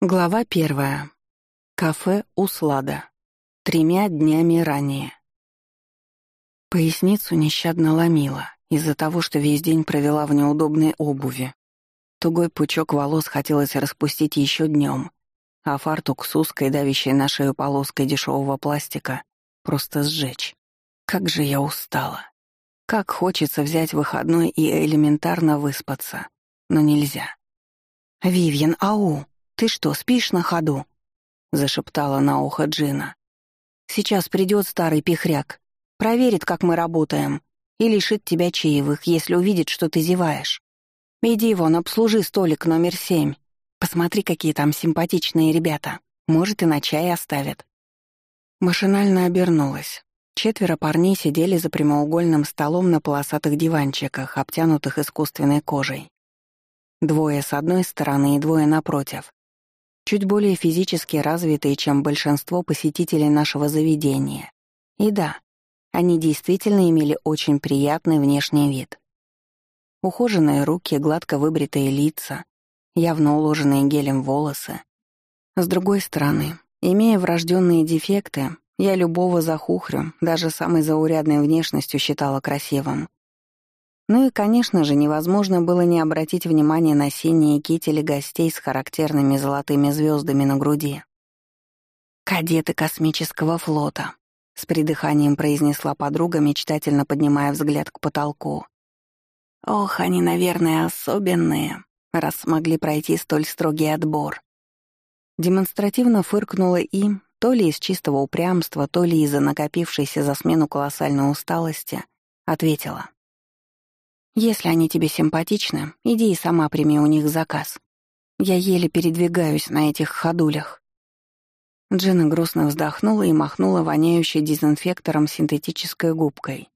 Глава первая. Кафе «Услада». Тремя днями ранее. Поясницу нещадно ломила из-за того, что весь день провела в неудобной обуви. Тугой пучок волос хотелось распустить еще днем, а фартук с узкой, давящей на шею полоской дешевого пластика просто сжечь. Как же я устала. Как хочется взять выходной и элементарно выспаться. Но нельзя. «Вивьен, ау!» «Ты что, спишь на ходу?» — зашептала на ухо Джина. «Сейчас придет старый пихряк, проверит, как мы работаем, и лишит тебя чаевых, если увидит, что ты зеваешь. Иди вон, обслужи столик номер семь. Посмотри, какие там симпатичные ребята. Может, и на чай оставят». Машинально обернулась. Четверо парней сидели за прямоугольным столом на полосатых диванчиках, обтянутых искусственной кожей. Двое с одной стороны и двое напротив чуть более физически развитые, чем большинство посетителей нашего заведения. И да, они действительно имели очень приятный внешний вид. Ухоженные руки, гладко выбритые лица, явно уложенные гелем волосы. С другой стороны, имея врожденные дефекты, я любого захухрю, даже самой заурядной внешностью считала красивым. Ну и, конечно же, невозможно было не обратить внимания на синие кители гостей с характерными золотыми звездами на груди. «Кадеты космического флота», — с придыханием произнесла подруга, мечтательно поднимая взгляд к потолку. «Ох, они, наверное, особенные, раз смогли пройти столь строгий отбор». Демонстративно фыркнула им, то ли из чистого упрямства, то ли из-за накопившейся за смену колоссальной усталости, ответила. Если они тебе симпатичны, иди и сама прими у них заказ. Я еле передвигаюсь на этих ходулях». Джина грустно вздохнула и махнула воняющей дезинфектором синтетической губкой.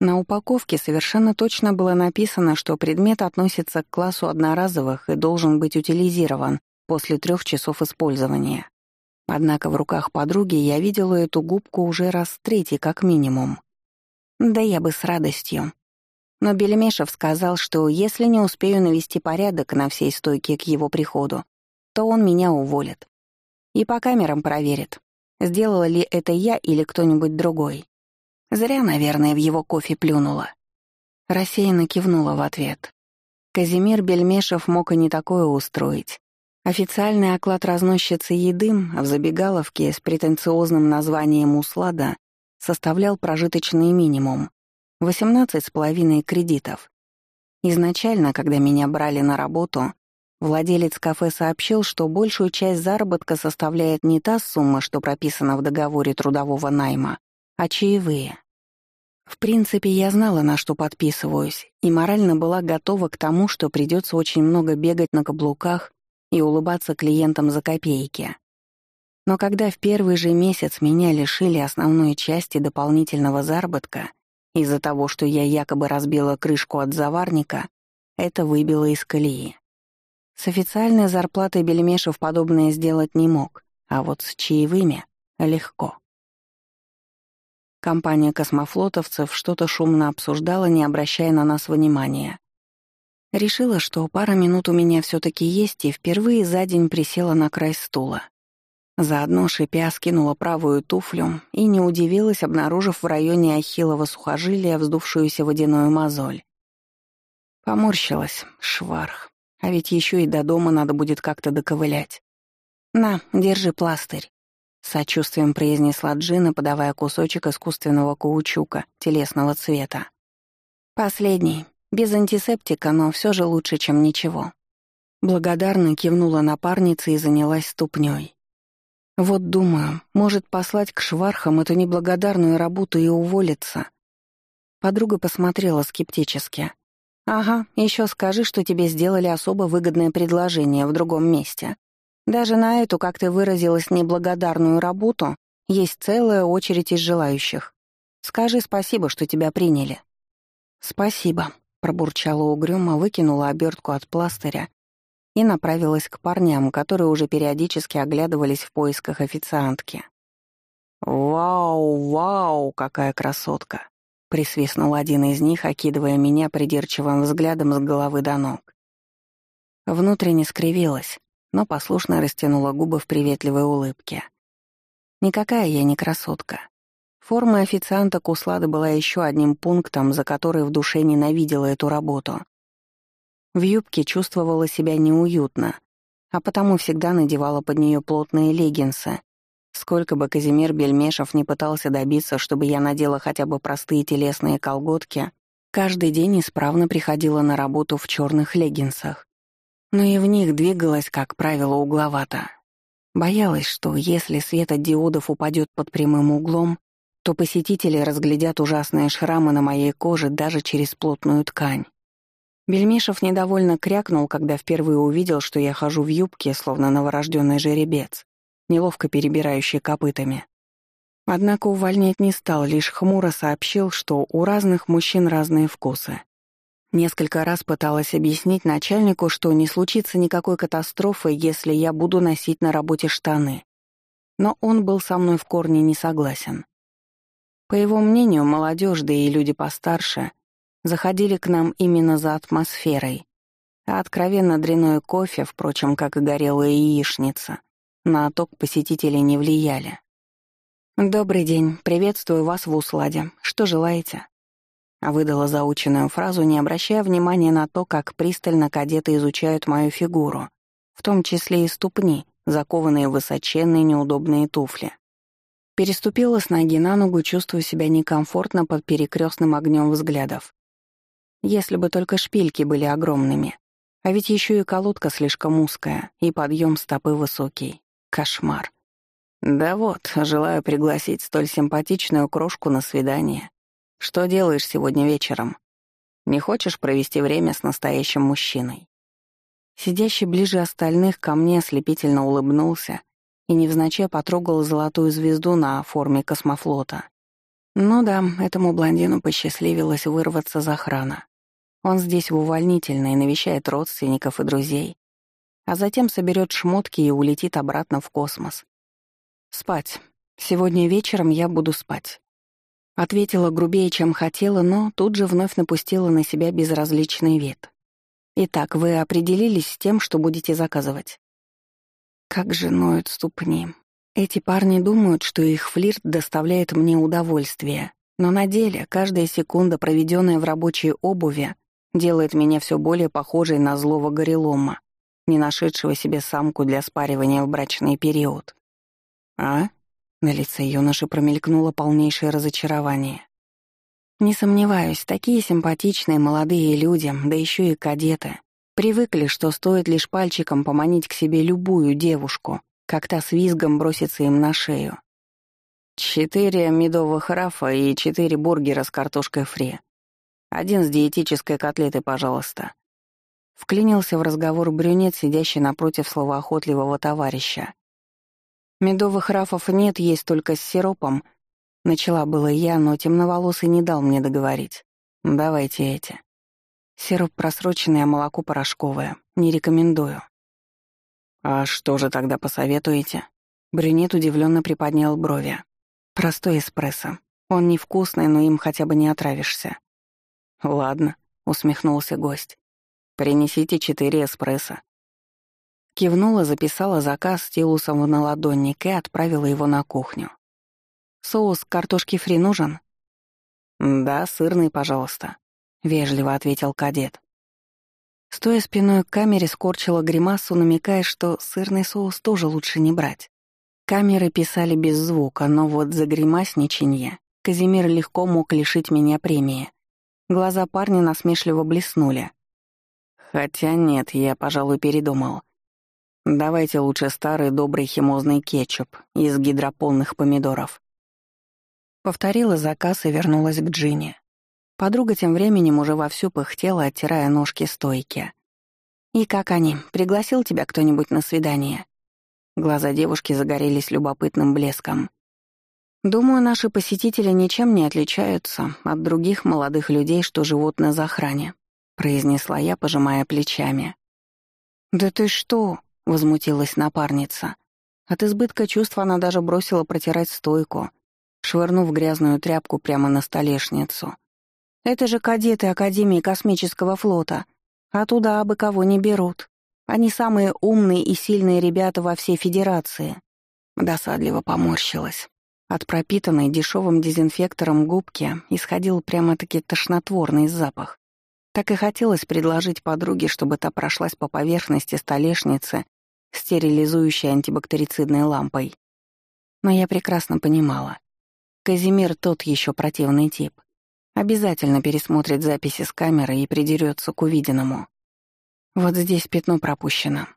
На упаковке совершенно точно было написано, что предмет относится к классу одноразовых и должен быть утилизирован после трех часов использования. Однако в руках подруги я видела эту губку уже раз третий как минимум. Да я бы с радостью, но Бельмешев сказал, что если не успею навести порядок на всей стойке к его приходу, то он меня уволит. И по камерам проверит, сделала ли это я или кто-нибудь другой. Зря, наверное, в его кофе плюнула. Рассеянно кивнула в ответ. Казимир Бельмешев мог и не такое устроить. Официальный оклад разносчицы еды в забегаловке с претенциозным названием «Услада» составлял прожиточный минимум, Восемнадцать с половиной кредитов. Изначально, когда меня брали на работу, владелец кафе сообщил, что большую часть заработка составляет не та сумма, что прописана в договоре трудового найма, а чаевые. В принципе, я знала, на что подписываюсь, и морально была готова к тому, что придется очень много бегать на каблуках и улыбаться клиентам за копейки. Но когда в первый же месяц меня лишили основной части дополнительного заработка, из-за того, что я якобы разбила крышку от заварника, это выбило из колеи. С официальной зарплатой Бельмешев подобное сделать не мог, а вот с чаевыми — легко. Компания космофлотовцев что-то шумно обсуждала, не обращая на нас внимания. Решила, что пара минут у меня все таки есть, и впервые за день присела на край стула. Заодно шипя скинула правую туфлю и не удивилась, обнаружив в районе ахиллова сухожилия вздувшуюся водяную мозоль. Поморщилась, шварх. А ведь еще и до дома надо будет как-то доковылять. «На, держи пластырь», — сочувствием произнесла Джина, подавая кусочек искусственного каучука телесного цвета. «Последний. Без антисептика, но все же лучше, чем ничего». Благодарно кивнула напарница и занялась ступней. Вот думаю, может послать к швархам эту неблагодарную работу и уволиться. Подруга посмотрела скептически. «Ага, еще скажи, что тебе сделали особо выгодное предложение в другом месте. Даже на эту, как ты выразилась, неблагодарную работу есть целая очередь из желающих. Скажи спасибо, что тебя приняли». «Спасибо», — пробурчала угрюмо, выкинула обертку от пластыря и направилась к парням, которые уже периодически оглядывались в поисках официантки. «Вау, вау, какая красотка!» — присвистнул один из них, окидывая меня придирчивым взглядом с головы до ног. Внутренне скривилась, но послушно растянула губы в приветливой улыбке. Никакая я не красотка. Форма официанта Куслады была еще одним пунктом, за который в душе ненавидела эту работу. В юбке чувствовала себя неуютно, а потому всегда надевала под нее плотные леггинсы. Сколько бы Казимир Бельмешев не пытался добиться, чтобы я надела хотя бы простые телесные колготки, каждый день исправно приходила на работу в черных леггинсах. Но и в них двигалась, как правило, угловато. Боялась, что если свет от диодов упадет под прямым углом, то посетители разглядят ужасные шрамы на моей коже даже через плотную ткань. Бельмишев недовольно крякнул, когда впервые увидел, что я хожу в юбке, словно новорожденный жеребец, неловко перебирающий копытами. Однако увольнять не стал, лишь хмуро сообщил, что у разных мужчин разные вкусы. Несколько раз пыталась объяснить начальнику, что не случится никакой катастрофы, если я буду носить на работе штаны. Но он был со мной в корне не согласен. По его мнению, молодежь, да и люди постарше, заходили к нам именно за атмосферой, а откровенно дряное кофе, впрочем, как и горелая яичница, на отток посетителей не влияли. «Добрый день, приветствую вас в Усладе. Что желаете?» Выдала заученную фразу, не обращая внимания на то, как пристально кадеты изучают мою фигуру, в том числе и ступни, закованные в высоченные неудобные туфли. Переступила с ноги на ногу, чувствуя себя некомфортно под перекрестным огнем взглядов. Если бы только шпильки были огромными. А ведь еще и колодка слишком узкая, и подъем стопы высокий. Кошмар. Да вот, желаю пригласить столь симпатичную крошку на свидание. Что делаешь сегодня вечером? Не хочешь провести время с настоящим мужчиной?» Сидящий ближе остальных ко мне ослепительно улыбнулся и невзначай потрогал золотую звезду на форме космофлота. Ну да, этому блондину посчастливилось вырваться за охрана. Он здесь в увольнительной навещает родственников и друзей, а затем соберет шмотки и улетит обратно в космос. Спать. Сегодня вечером я буду спать. Ответила грубее, чем хотела, но тут же вновь напустила на себя безразличный вид. «Итак, вы определились с тем, что будете заказывать?» Как же ноют ступни. Эти парни думают, что их флирт доставляет мне удовольствие, но на деле каждая секунда, проведенная в рабочей обуви, делает меня все более похожей на злого горелома, не нашедшего себе самку для спаривания в брачный период. «А?» На лице юноши промелькнуло полнейшее разочарование. Не сомневаюсь, такие симпатичные молодые люди, да еще и кадеты, привыкли, что стоит лишь пальчиком поманить к себе любую девушку, как та с визгом бросится им на шею. Четыре медовых рафа и четыре бургера с картошкой фри. Один с диетической котлетой, пожалуйста. Вклинился в разговор брюнет, сидящий напротив словоохотливого товарища. Медовых рафов нет, есть только с сиропом. Начала было я, но темноволосый не дал мне договорить. Давайте эти. Сироп просроченный, а молоко порошковое. Не рекомендую. А что же тогда посоветуете? Брюнет удивленно приподнял брови. Простой эспрессо. Он невкусный, но им хотя бы не отравишься. Ладно, усмехнулся гость. Принесите четыре эспрессо. Кивнула, записала заказ стилусом в наладонник и отправила его на кухню. «Соус картошки фри нужен?» «Да, сырный, пожалуйста», — вежливо ответил кадет. Стоя спиной к камере, скорчила гримасу, намекая, что сырный соус тоже лучше не брать. Камеры писали без звука, но вот за гримасничанье Казимир легко мог лишить меня премии. Глаза парня насмешливо блеснули. Хотя нет, я, пожалуй, передумал. Давайте лучше старый добрый химозный кетчуп из гидрополных помидоров. Повторила заказ и вернулась к Джинни. Подруга тем временем уже вовсю пыхтела, оттирая ножки стойки. «И как они? Пригласил тебя кто-нибудь на свидание?» Глаза девушки загорелись любопытным блеском. «Думаю, наши посетители ничем не отличаются от других молодых людей, что живут на захране», произнесла я, пожимая плечами. «Да ты что?» — возмутилась напарница. От избытка чувств она даже бросила протирать стойку, швырнув грязную тряпку прямо на столешницу. «Это же кадеты Академии космического флота, а туда абы кого не берут». Они самые умные и сильные ребята во всей Федерации. Досадливо поморщилась. От пропитанной дешевым дезинфектором губки исходил прямо-таки тошнотворный запах. Так и хотелось предложить подруге, чтобы та прошлась по поверхности столешницы, стерилизующей антибактерицидной лампой. Но я прекрасно понимала. Казимир тот еще противный тип. Обязательно пересмотрит записи с камеры и придерется к увиденному. Вот здесь пятно пропущено.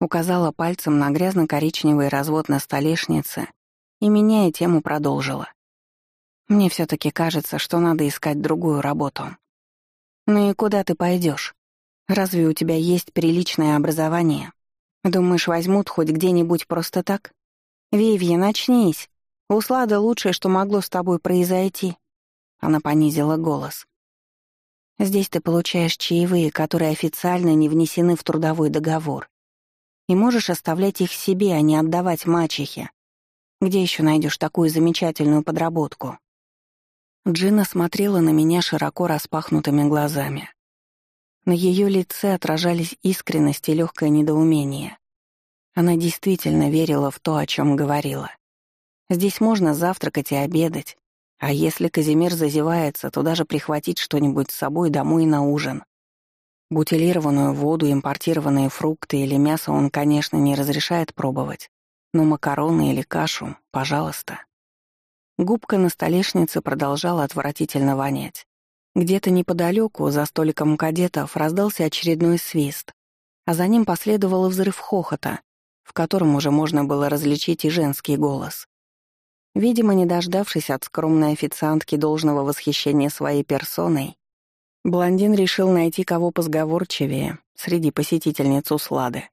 Указала пальцем на грязно-коричневый развод на столешнице и, меняя тему, продолжила. Мне все таки кажется, что надо искать другую работу. Ну и куда ты пойдешь? Разве у тебя есть приличное образование? Думаешь, возьмут хоть где-нибудь просто так? Вивья, начнись. Услада лучшее, что могло с тобой произойти. Она понизила голос. Здесь ты получаешь чаевые, которые официально не внесены в трудовой договор. И можешь оставлять их себе, а не отдавать мачехе. Где еще найдешь такую замечательную подработку?» Джина смотрела на меня широко распахнутыми глазами. На ее лице отражались искренность и легкое недоумение. Она действительно верила в то, о чем говорила. Здесь можно завтракать и обедать, а если Казимир зазевается, то даже прихватить что-нибудь с собой домой на ужин. Бутилированную воду, импортированные фрукты или мясо он, конечно, не разрешает пробовать. Но макароны или кашу — пожалуйста. Губка на столешнице продолжала отвратительно вонять. Где-то неподалеку, за столиком кадетов, раздался очередной свист, а за ним последовал взрыв хохота, в котором уже можно было различить и женский голос. Видимо, не дождавшись от скромной официантки должного восхищения своей персоной, блондин решил найти кого позговорчивее среди посетительниц услады.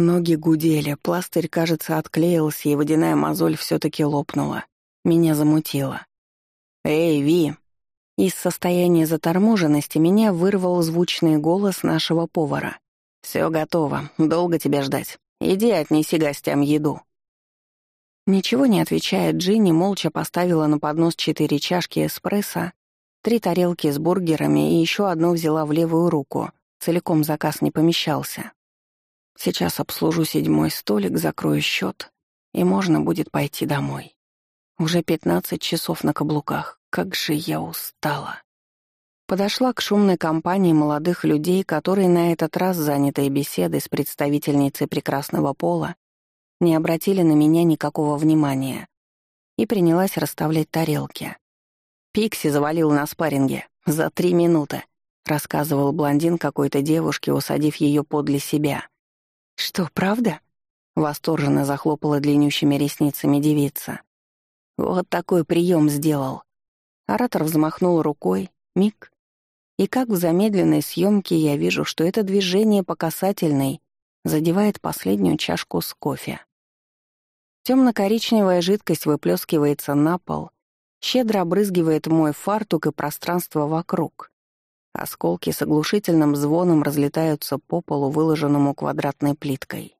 Ноги гудели, пластырь, кажется, отклеился, и водяная мозоль все таки лопнула. Меня замутило. «Эй, Ви!» Из состояния заторможенности меня вырвал звучный голос нашего повара. «Все готово. Долго тебя ждать. Иди отнеси гостям еду». Ничего не отвечая, Джинни молча поставила на поднос четыре чашки эспрессо, три тарелки с бургерами и еще одну взяла в левую руку. Целиком заказ не помещался. Сейчас обслужу седьмой столик, закрою счет, и можно будет пойти домой. Уже пятнадцать часов на каблуках. Как же я устала. Подошла к шумной компании молодых людей, которые на этот раз, занятые беседой с представительницей прекрасного пола, не обратили на меня никакого внимания и принялась расставлять тарелки. «Пикси завалил на спарринге. За три минуты», — рассказывал блондин какой-то девушке, усадив ее подле себя. «Что, правда?» — восторженно захлопала длиннющими ресницами девица. «Вот такой прием сделал». Оратор взмахнул рукой, миг, и как в замедленной съемке я вижу, что это движение по касательной задевает последнюю чашку с кофе. Темно-коричневая жидкость выплескивается на пол, щедро обрызгивает мой фартук и пространство вокруг. Осколки с оглушительным звоном разлетаются по полу, выложенному квадратной плиткой.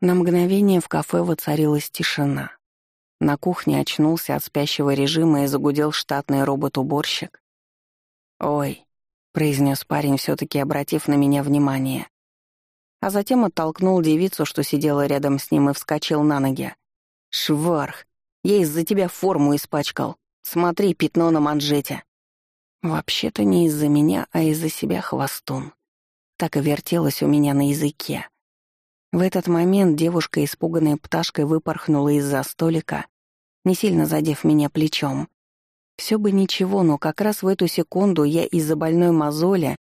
На мгновение в кафе воцарилась тишина. На кухне очнулся от спящего режима и загудел штатный робот-уборщик. «Ой», — произнес парень, все таки обратив на меня внимание, а затем оттолкнул девицу, что сидела рядом с ним, и вскочил на ноги. «Шварх, я из-за тебя форму испачкал. Смотри, пятно на манжете». Вообще-то не из-за меня, а из-за себя хвостун. Так и вертелось у меня на языке. В этот момент девушка, испуганная пташкой, выпорхнула из-за столика, не сильно задев меня плечом. Все бы ничего, но как раз в эту секунду я из-за больной мозоли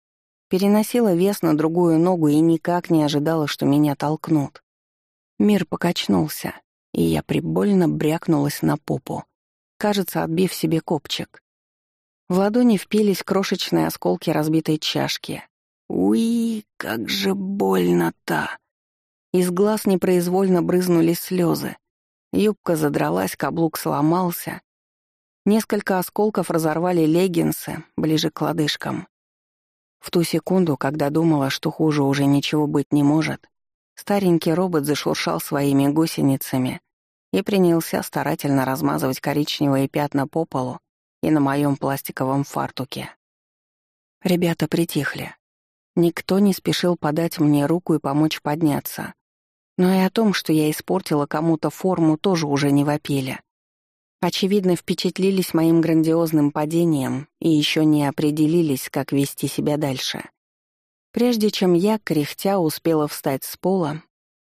Переносила вес на другую ногу и никак не ожидала, что меня толкнут. Мир покачнулся, и я прибольно брякнулась на попу, кажется, отбив себе копчик. В ладони впились крошечные осколки разбитой чашки. Уи, как же больно-то! Из глаз непроизвольно брызнули слезы. Юбка задралась, каблук сломался. Несколько осколков разорвали леггинсы ближе к лодыжкам. В ту секунду, когда думала, что хуже уже ничего быть не может, старенький робот зашуршал своими гусеницами и принялся старательно размазывать коричневые пятна по полу и на моем пластиковом фартуке. Ребята притихли. Никто не спешил подать мне руку и помочь подняться. Но и о том, что я испортила кому-то форму, тоже уже не вопили. Очевидно, впечатлились моим грандиозным падением и еще не определились, как вести себя дальше. Прежде чем я, кряхтя, успела встать с пола,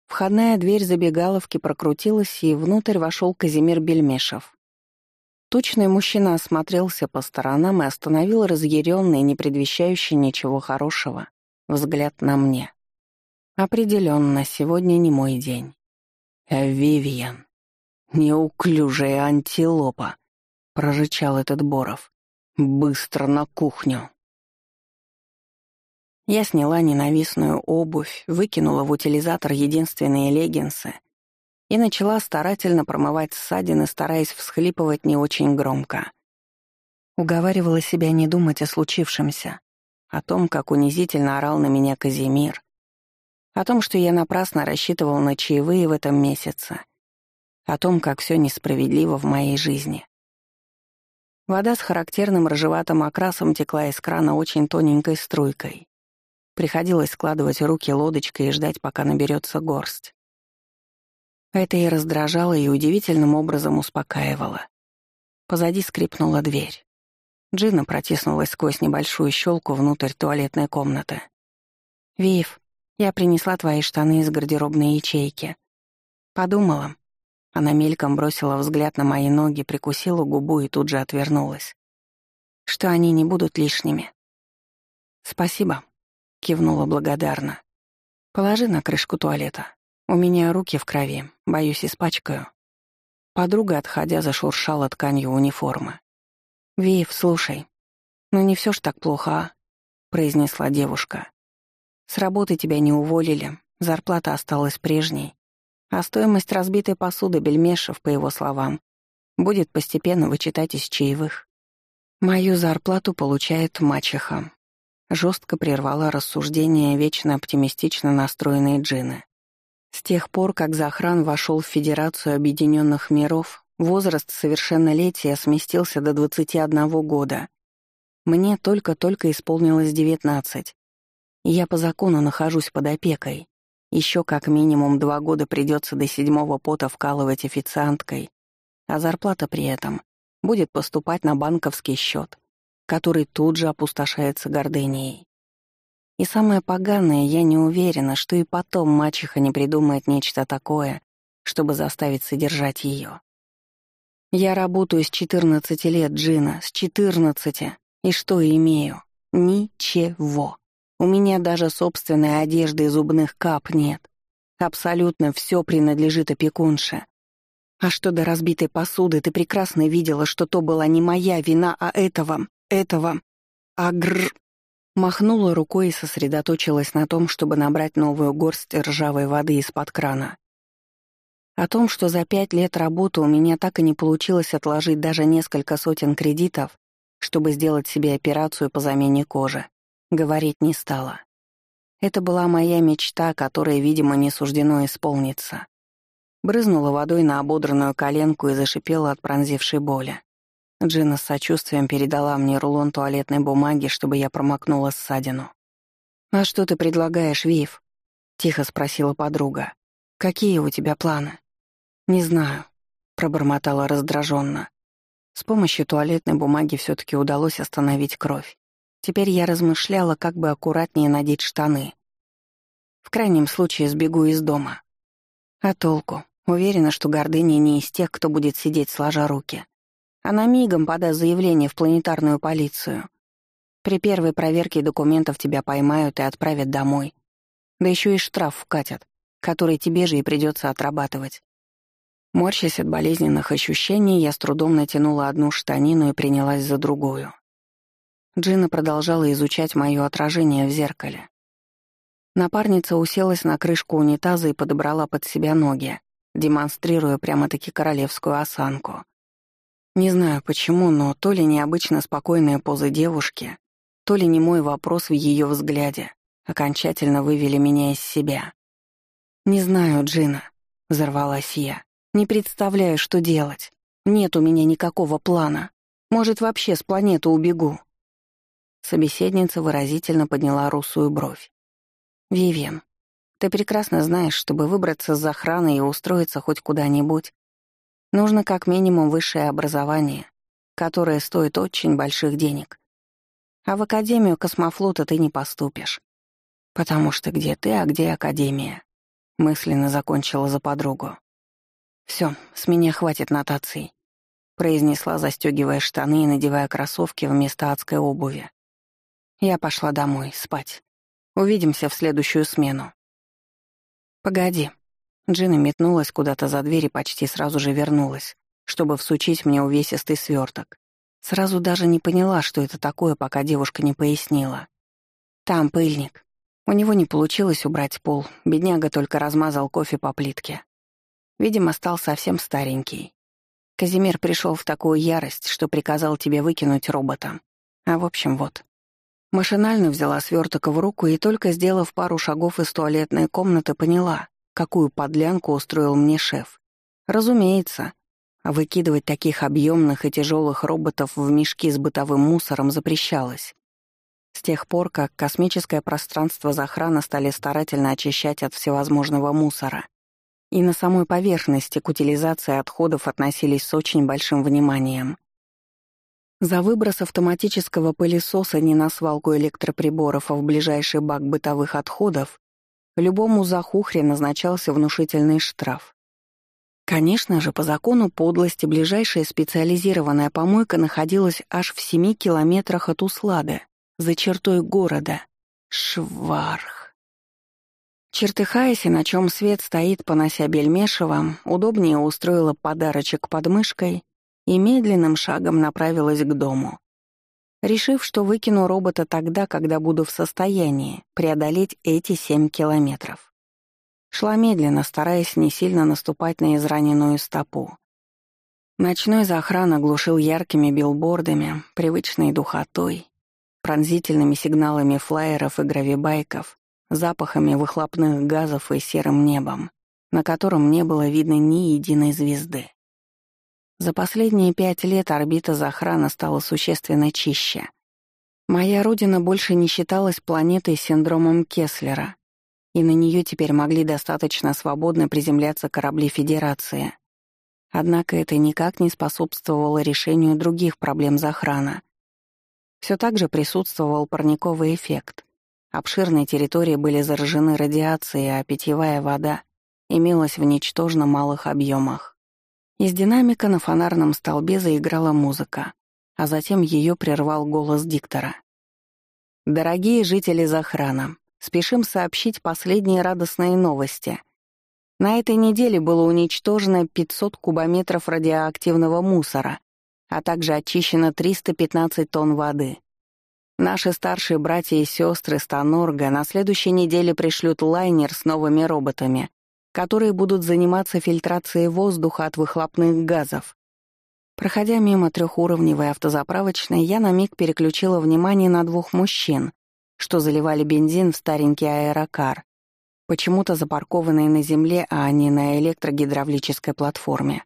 входная дверь забегаловки прокрутилась, и внутрь вошел Казимир Бельмешев. Тучный мужчина осмотрелся по сторонам и остановил разъяренный, не предвещающий ничего хорошего, взгляд на мне. Определенно, сегодня не мой день. «Вивиан», «Неуклюжая антилопа», — прорычал этот Боров. «Быстро на кухню». Я сняла ненавистную обувь, выкинула в утилизатор единственные леггинсы и начала старательно промывать ссадины, стараясь всхлипывать не очень громко. Уговаривала себя не думать о случившемся, о том, как унизительно орал на меня Казимир, о том, что я напрасно рассчитывал на чаевые в этом месяце, о том, как все несправедливо в моей жизни. Вода с характерным рыжеватым окрасом текла из крана очень тоненькой струйкой. Приходилось складывать руки лодочкой и ждать, пока наберется горсть. Это и раздражало, и удивительным образом успокаивало. Позади скрипнула дверь. Джина протиснулась сквозь небольшую щелку внутрь туалетной комнаты. «Вив, я принесла твои штаны из гардеробной ячейки. Подумала, она мельком бросила взгляд на мои ноги, прикусила губу и тут же отвернулась. Что они не будут лишними. «Спасибо», — кивнула благодарно. «Положи на крышку туалета. У меня руки в крови, боюсь, испачкаю». Подруга, отходя, зашуршала тканью униформы. «Вив, слушай, ну не все ж так плохо, а?» — произнесла девушка. «С работы тебя не уволили, зарплата осталась прежней. А стоимость разбитой посуды Бельмешев, по его словам, будет постепенно вычитать из чаевых. Мою зарплату получает мачеха. Жестко прервала рассуждение вечно оптимистично настроенной Джины. С тех пор, как Захран вошел в Федерацию Объединенных Миров, возраст совершеннолетия сместился до 21 года. Мне только-только исполнилось 19. И я по закону нахожусь под опекой. Еще как минимум два года придется до седьмого пота вкалывать официанткой, а зарплата при этом будет поступать на банковский счет, который тут же опустошается гордыней. И самое поганое, я не уверена, что и потом мачеха не придумает нечто такое, чтобы заставить содержать ее. Я работаю с 14 лет, Джина, с 14, и что имею? Ничего. У меня даже собственной одежды и зубных кап нет. Абсолютно все принадлежит опекунше. А что до разбитой посуды, ты прекрасно видела, что то была не моя вина, а этого, этого, агр... Махнула рукой и сосредоточилась на том, чтобы набрать новую горсть ржавой воды из-под крана. О том, что за пять лет работы у меня так и не получилось отложить даже несколько сотен кредитов, чтобы сделать себе операцию по замене кожи. Говорить не стала. Это была моя мечта, которая, видимо, не суждено исполниться. Брызнула водой на ободранную коленку и зашипела от пронзившей боли. Джина с сочувствием передала мне рулон туалетной бумаги, чтобы я промокнула ссадину. «А что ты предлагаешь, Вив?» — тихо спросила подруга. «Какие у тебя планы?» «Не знаю», — пробормотала раздраженно. С помощью туалетной бумаги все таки удалось остановить кровь. Теперь я размышляла, как бы аккуратнее надеть штаны. В крайнем случае сбегу из дома. А толку? Уверена, что гордыня не из тех, кто будет сидеть сложа руки. Она мигом подаст заявление в планетарную полицию. При первой проверке документов тебя поймают и отправят домой. Да еще и штраф вкатят, который тебе же и придется отрабатывать. Морщась от болезненных ощущений, я с трудом натянула одну штанину и принялась за другую. Джина продолжала изучать мое отражение в зеркале. Напарница уселась на крышку унитаза и подобрала под себя ноги, демонстрируя прямо-таки королевскую осанку. Не знаю почему, но то ли необычно спокойная поза девушки, то ли не мой вопрос в ее взгляде окончательно вывели меня из себя. «Не знаю, Джина», — взорвалась я. «Не представляю, что делать. Нет у меня никакого плана. Может, вообще с планеты убегу». Собеседница выразительно подняла русую бровь. «Вивен, ты прекрасно знаешь, чтобы выбраться с охраны и устроиться хоть куда-нибудь, нужно как минимум высшее образование, которое стоит очень больших денег. А в Академию космофлота ты не поступишь. Потому что где ты, а где Академия?» Мысленно закончила за подругу. Все, с меня хватит нотаций», — произнесла, застегивая штаны и надевая кроссовки вместо адской обуви. Я пошла домой, спать. Увидимся в следующую смену. «Погоди». Джина метнулась куда-то за дверь и почти сразу же вернулась, чтобы всучить мне увесистый сверток. Сразу даже не поняла, что это такое, пока девушка не пояснила. «Там пыльник. У него не получилось убрать пол, бедняга только размазал кофе по плитке. Видимо, стал совсем старенький. Казимир пришел в такую ярость, что приказал тебе выкинуть робота. А в общем, вот. Машинально взяла сверток в руку и только сделав пару шагов из туалетной комнаты, поняла, какую подлянку устроил мне шеф. Разумеется, выкидывать таких объемных и тяжелых роботов в мешки с бытовым мусором запрещалось. С тех пор, как космическое пространство захрана стали старательно очищать от всевозможного мусора, и на самой поверхности к утилизации отходов относились с очень большим вниманием. За выброс автоматического пылесоса не на свалку электроприборов, а в ближайший бак бытовых отходов любому захухре назначался внушительный штраф. Конечно же, по закону подлости ближайшая специализированная помойка находилась аж в семи километрах от Услада, за чертой города. Шварх. Чертыхаясь и на чем свет стоит, понося Бельмешева, удобнее устроила подарочек под мышкой и медленным шагом направилась к дому. Решив, что выкину робота тогда, когда буду в состоянии преодолеть эти семь километров. Шла медленно, стараясь не сильно наступать на израненную стопу. Ночной захран оглушил яркими билбордами, привычной духотой, пронзительными сигналами флайеров и гравибайков, запахами выхлопных газов и серым небом, на котором не было видно ни единой звезды. За последние пять лет орбита Захрана стала существенно чище. Моя родина больше не считалась планетой с синдромом Кеслера, и на нее теперь могли достаточно свободно приземляться корабли Федерации. Однако это никак не способствовало решению других проблем Захрана. Все так же присутствовал парниковый эффект, Обширные территории были заражены радиацией, а питьевая вода имелась в ничтожно малых объемах. Из динамика на фонарном столбе заиграла музыка, а затем ее прервал голос диктора. «Дорогие жители Захрана, спешим сообщить последние радостные новости. На этой неделе было уничтожено 500 кубометров радиоактивного мусора, а также очищено 315 тонн воды. Наши старшие братья и сестры Станорга на следующей неделе пришлют лайнер с новыми роботами, которые будут заниматься фильтрацией воздуха от выхлопных газов. Проходя мимо трехуровневой автозаправочной, я на миг переключила внимание на двух мужчин, что заливали бензин в старенький аэрокар, почему-то запаркованный на земле, а не на электрогидравлической платформе.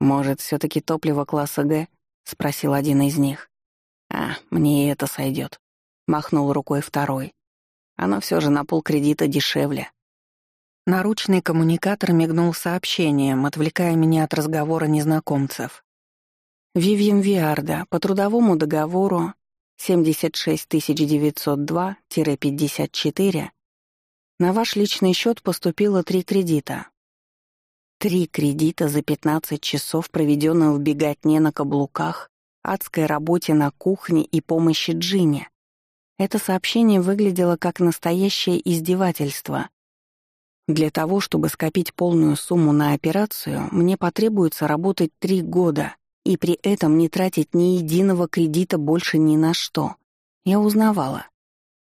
«Может, все таки топливо класса Г?» — спросил один из них. «А, мне и это сойдет», — махнул рукой второй. «Оно все же на полкредита дешевле». Наручный коммуникатор мигнул сообщением, отвлекая меня от разговора незнакомцев. Вивьен Виарда по трудовому договору 76902-54 на ваш личный счет поступило три кредита. Три кредита за 15 часов, проведенных в беготне на каблуках, адской работе на кухне и помощи Джине. Это сообщение выглядело как настоящее издевательство. Для того, чтобы скопить полную сумму на операцию, мне потребуется работать три года и при этом не тратить ни единого кредита больше ни на что. Я узнавала.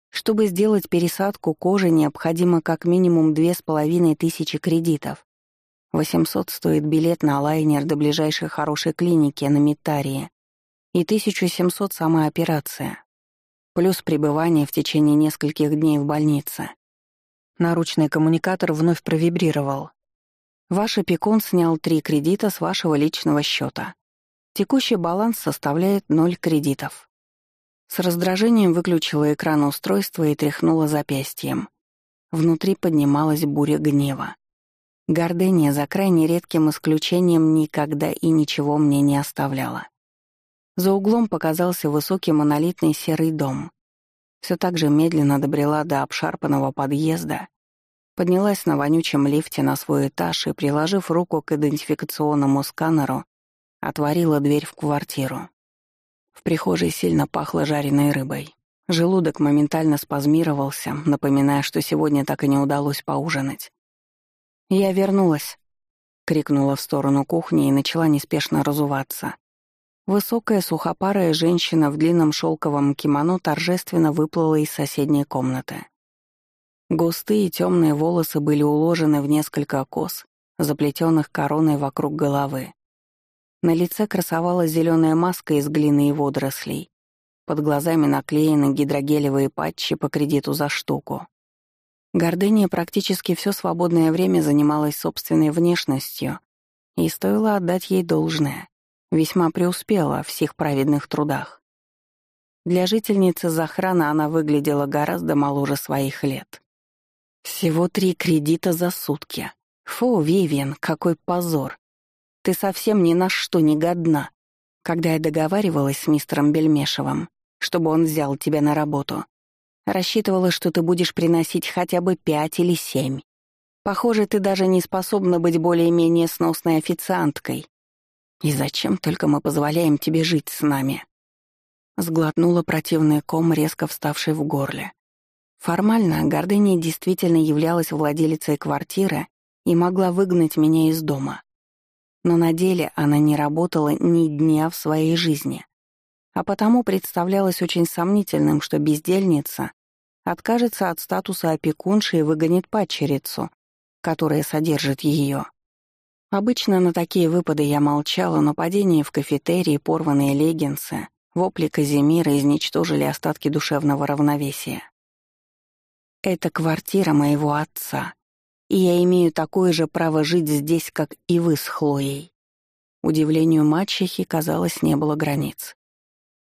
Чтобы сделать пересадку кожи, необходимо как минимум две с половиной тысячи кредитов. 800 стоит билет на лайнер до ближайшей хорошей клиники на Митарии и 1700 сама операция, плюс пребывание в течение нескольких дней в больнице. Наручный коммуникатор вновь провибрировал. Ваш опекун снял три кредита с вашего личного счета. Текущий баланс составляет ноль кредитов. С раздражением выключила экран устройства и тряхнула запястьем. Внутри поднималась буря гнева. Гордыня, за крайне редким исключением, никогда и ничего мне не оставляла. За углом показался высокий монолитный серый дом. Все так же медленно добрела до обшарпанного подъезда, поднялась на вонючем лифте на свой этаж и, приложив руку к идентификационному сканеру, отворила дверь в квартиру. В прихожей сильно пахло жареной рыбой. Желудок моментально спазмировался, напоминая, что сегодня так и не удалось поужинать. «Я вернулась», — крикнула в сторону кухни и начала неспешно разуваться. Высокая сухопарая женщина в длинном шелковом кимоно торжественно выплыла из соседней комнаты. Густые темные волосы были уложены в несколько кос, заплетенных короной вокруг головы. На лице красовалась зеленая маска из глины и водорослей. Под глазами наклеены гидрогелевые патчи по кредиту за штуку. Гордыня практически все свободное время занималась собственной внешностью, и стоило отдать ей должное. Весьма преуспела в всех праведных трудах. Для жительницы Захрана она выглядела гораздо моложе своих лет. Всего три кредита за сутки. Фу, Вивиан, какой позор. Ты совсем ни на что не годна. Когда я договаривалась с мистером Бельмешевым, чтобы он взял тебя на работу, Рассчитывала, что ты будешь приносить хотя бы пять или семь. Похоже, ты даже не способна быть более-менее сносной официанткой. И зачем только мы позволяем тебе жить с нами?» Сглотнула противный ком, резко вставший в горле. Формально Гордыня действительно являлась владелицей квартиры и могла выгнать меня из дома. Но на деле она не работала ни дня в своей жизни. А потому представлялось очень сомнительным, что бездельница откажется от статуса опекунши и выгонит падчерицу, которая содержит ее. Обычно на такие выпады я молчала, но падение в кафетерии, порванные леггинсы, вопли Казимира изничтожили остатки душевного равновесия. Это квартира моего отца, и я имею такое же право жить здесь, как и вы с Хлоей. Удивлению мачехи, казалось, не было границ.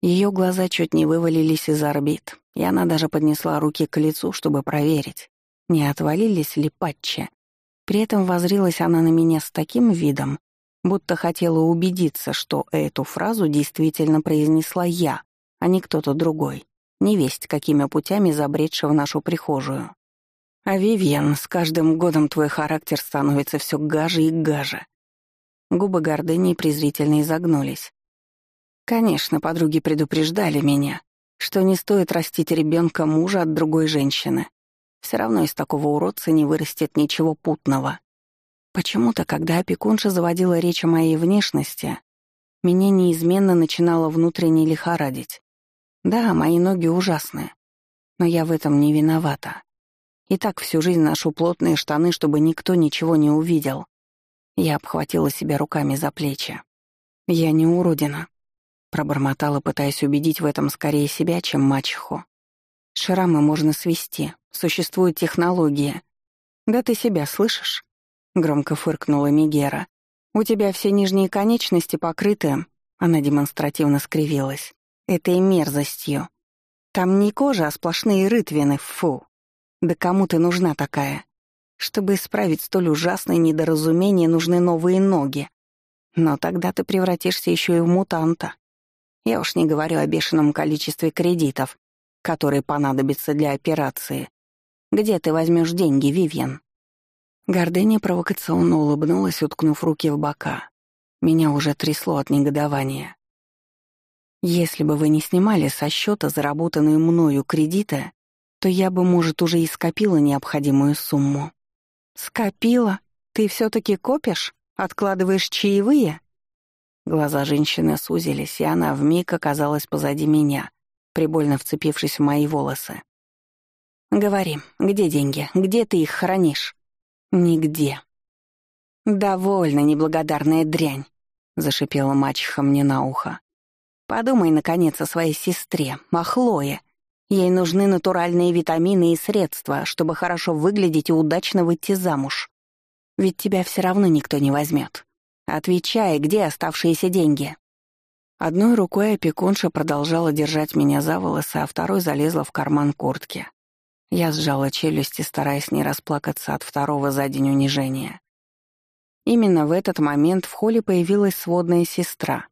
Ее глаза чуть не вывалились из орбит, и она даже поднесла руки к лицу, чтобы проверить, не отвалились ли патчи. При этом возрилась она на меня с таким видом, будто хотела убедиться, что эту фразу действительно произнесла я, а не кто-то другой, невесть какими путями забредший в нашу прихожую. А Вивьен, с каждым годом твой характер становится все гаже и гаже. Губы гордыни презрительно изогнулись. Конечно, подруги предупреждали меня, что не стоит растить ребенка мужа от другой женщины. Все равно из такого уродца не вырастет ничего путного. Почему-то, когда опекунша заводила речь о моей внешности, меня неизменно начинало внутренне лихорадить. Да, мои ноги ужасные, но я в этом не виновата. И так всю жизнь ношу плотные штаны, чтобы никто ничего не увидел. Я обхватила себя руками за плечи. Я не уродина. Пробормотала, пытаясь убедить в этом скорее себя, чем мачеху. Шрамы можно свести. Существует технология. Да ты себя слышишь? Громко фыркнула Мигера. У тебя все нижние конечности покрыты. Она демонстративно скривилась. Этой мерзостью. Там не кожа, а сплошные рытвины, фу. Да кому ты нужна такая? Чтобы исправить столь ужасное недоразумение, нужны новые ноги. Но тогда ты превратишься еще и в мутанта. Я уж не говорю о бешеном количестве кредитов, которые понадобятся для операции. Где ты возьмешь деньги, Вивьен?» Гордыня провокационно улыбнулась, уткнув руки в бока. Меня уже трясло от негодования. «Если бы вы не снимали со счета заработанные мною кредиты, то я бы, может, уже и скопила необходимую сумму». «Скопила? Ты все таки копишь? Откладываешь чаевые?» Глаза женщины сузились, и она вмиг оказалась позади меня, прибольно вцепившись в мои волосы. «Говори, где деньги? Где ты их хранишь?» «Нигде». «Довольно, неблагодарная дрянь», — зашипела мачеха мне на ухо. «Подумай, наконец, о своей сестре, о Хлое. Ей нужны натуральные витамины и средства, чтобы хорошо выглядеть и удачно выйти замуж. Ведь тебя все равно никто не возьмет. Отвечай, где оставшиеся деньги?» Одной рукой опекунша продолжала держать меня за волосы, а второй залезла в карман куртки. Я сжала челюсти, стараясь не расплакаться от второго за день унижения. Именно в этот момент в холле появилась сводная сестра.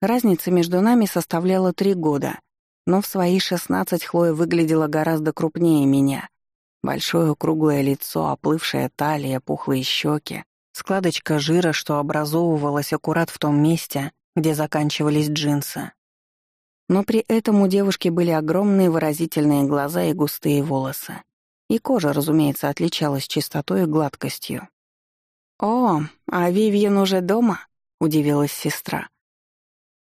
Разница между нами составляла три года, но в свои шестнадцать Хлоя выглядела гораздо крупнее меня. Большое круглое лицо, оплывшая талия, пухлые щеки, складочка жира, что образовывалась аккурат в том месте, где заканчивались джинсы. Но при этом у девушки были огромные выразительные глаза и густые волосы. И кожа, разумеется, отличалась чистотой и гладкостью. «О, а Вивьен уже дома?» — удивилась сестра.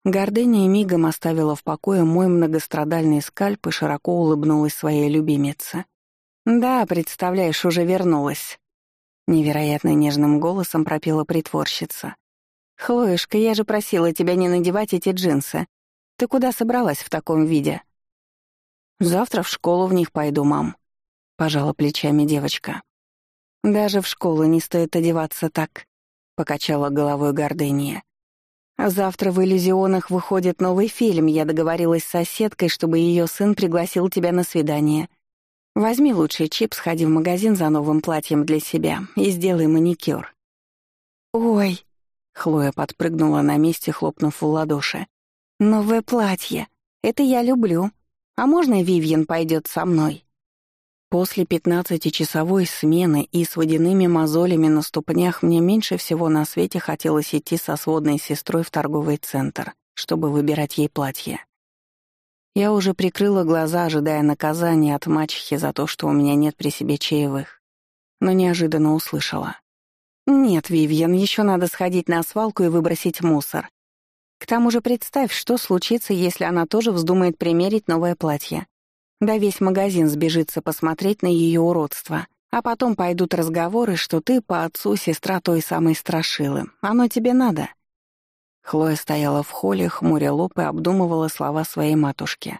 Гордыня мигом оставила в покое мой многострадальный скальп и широко улыбнулась своей любимице. «Да, представляешь, уже вернулась». Невероятно нежным голосом пропела притворщица. «Хлоюшка, я же просила тебя не надевать эти джинсы. Ты куда собралась в таком виде?» «Завтра в школу в них пойду, мам», — пожала плечами девочка. «Даже в школу не стоит одеваться так», — покачала головой гордыня. «Завтра в «Иллюзионах» выходит новый фильм. Я договорилась с соседкой, чтобы ее сын пригласил тебя на свидание. Возьми лучший чип, сходи в магазин за новым платьем для себя и сделай маникюр». «Ой», Хлоя подпрыгнула на месте, хлопнув в ладоши. «Новое платье. Это я люблю. А можно Вивьен пойдет со мной?» После пятнадцатичасовой смены и с водяными мозолями на ступнях мне меньше всего на свете хотелось идти со сводной сестрой в торговый центр, чтобы выбирать ей платье. Я уже прикрыла глаза, ожидая наказания от мачехи за то, что у меня нет при себе чаевых, но неожиданно услышала. «Нет, Вивьен, еще надо сходить на свалку и выбросить мусор. К тому же представь, что случится, если она тоже вздумает примерить новое платье. Да весь магазин сбежится посмотреть на ее уродство. А потом пойдут разговоры, что ты по отцу сестра той самой Страшилы. Оно тебе надо». Хлоя стояла в холле, хмуря лоб и обдумывала слова своей матушки.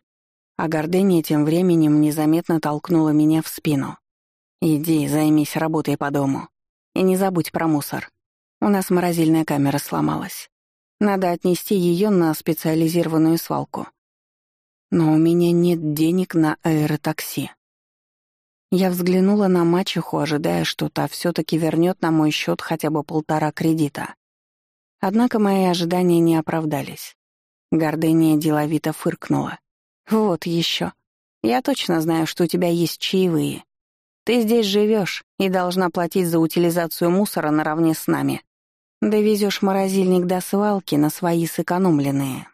А гордыня тем временем незаметно толкнула меня в спину. «Иди, займись работой по дому. И не забудь про мусор. У нас морозильная камера сломалась. Надо отнести ее на специализированную свалку. Но у меня нет денег на аэротакси. Я взглянула на мачеху, ожидая, что та все таки вернет на мой счет хотя бы полтора кредита. Однако мои ожидания не оправдались. Гордыня деловито фыркнула. «Вот еще. Я точно знаю, что у тебя есть чаевые. Ты здесь живешь и должна платить за утилизацию мусора наравне с нами. Довезешь морозильник до свалки на свои сэкономленные.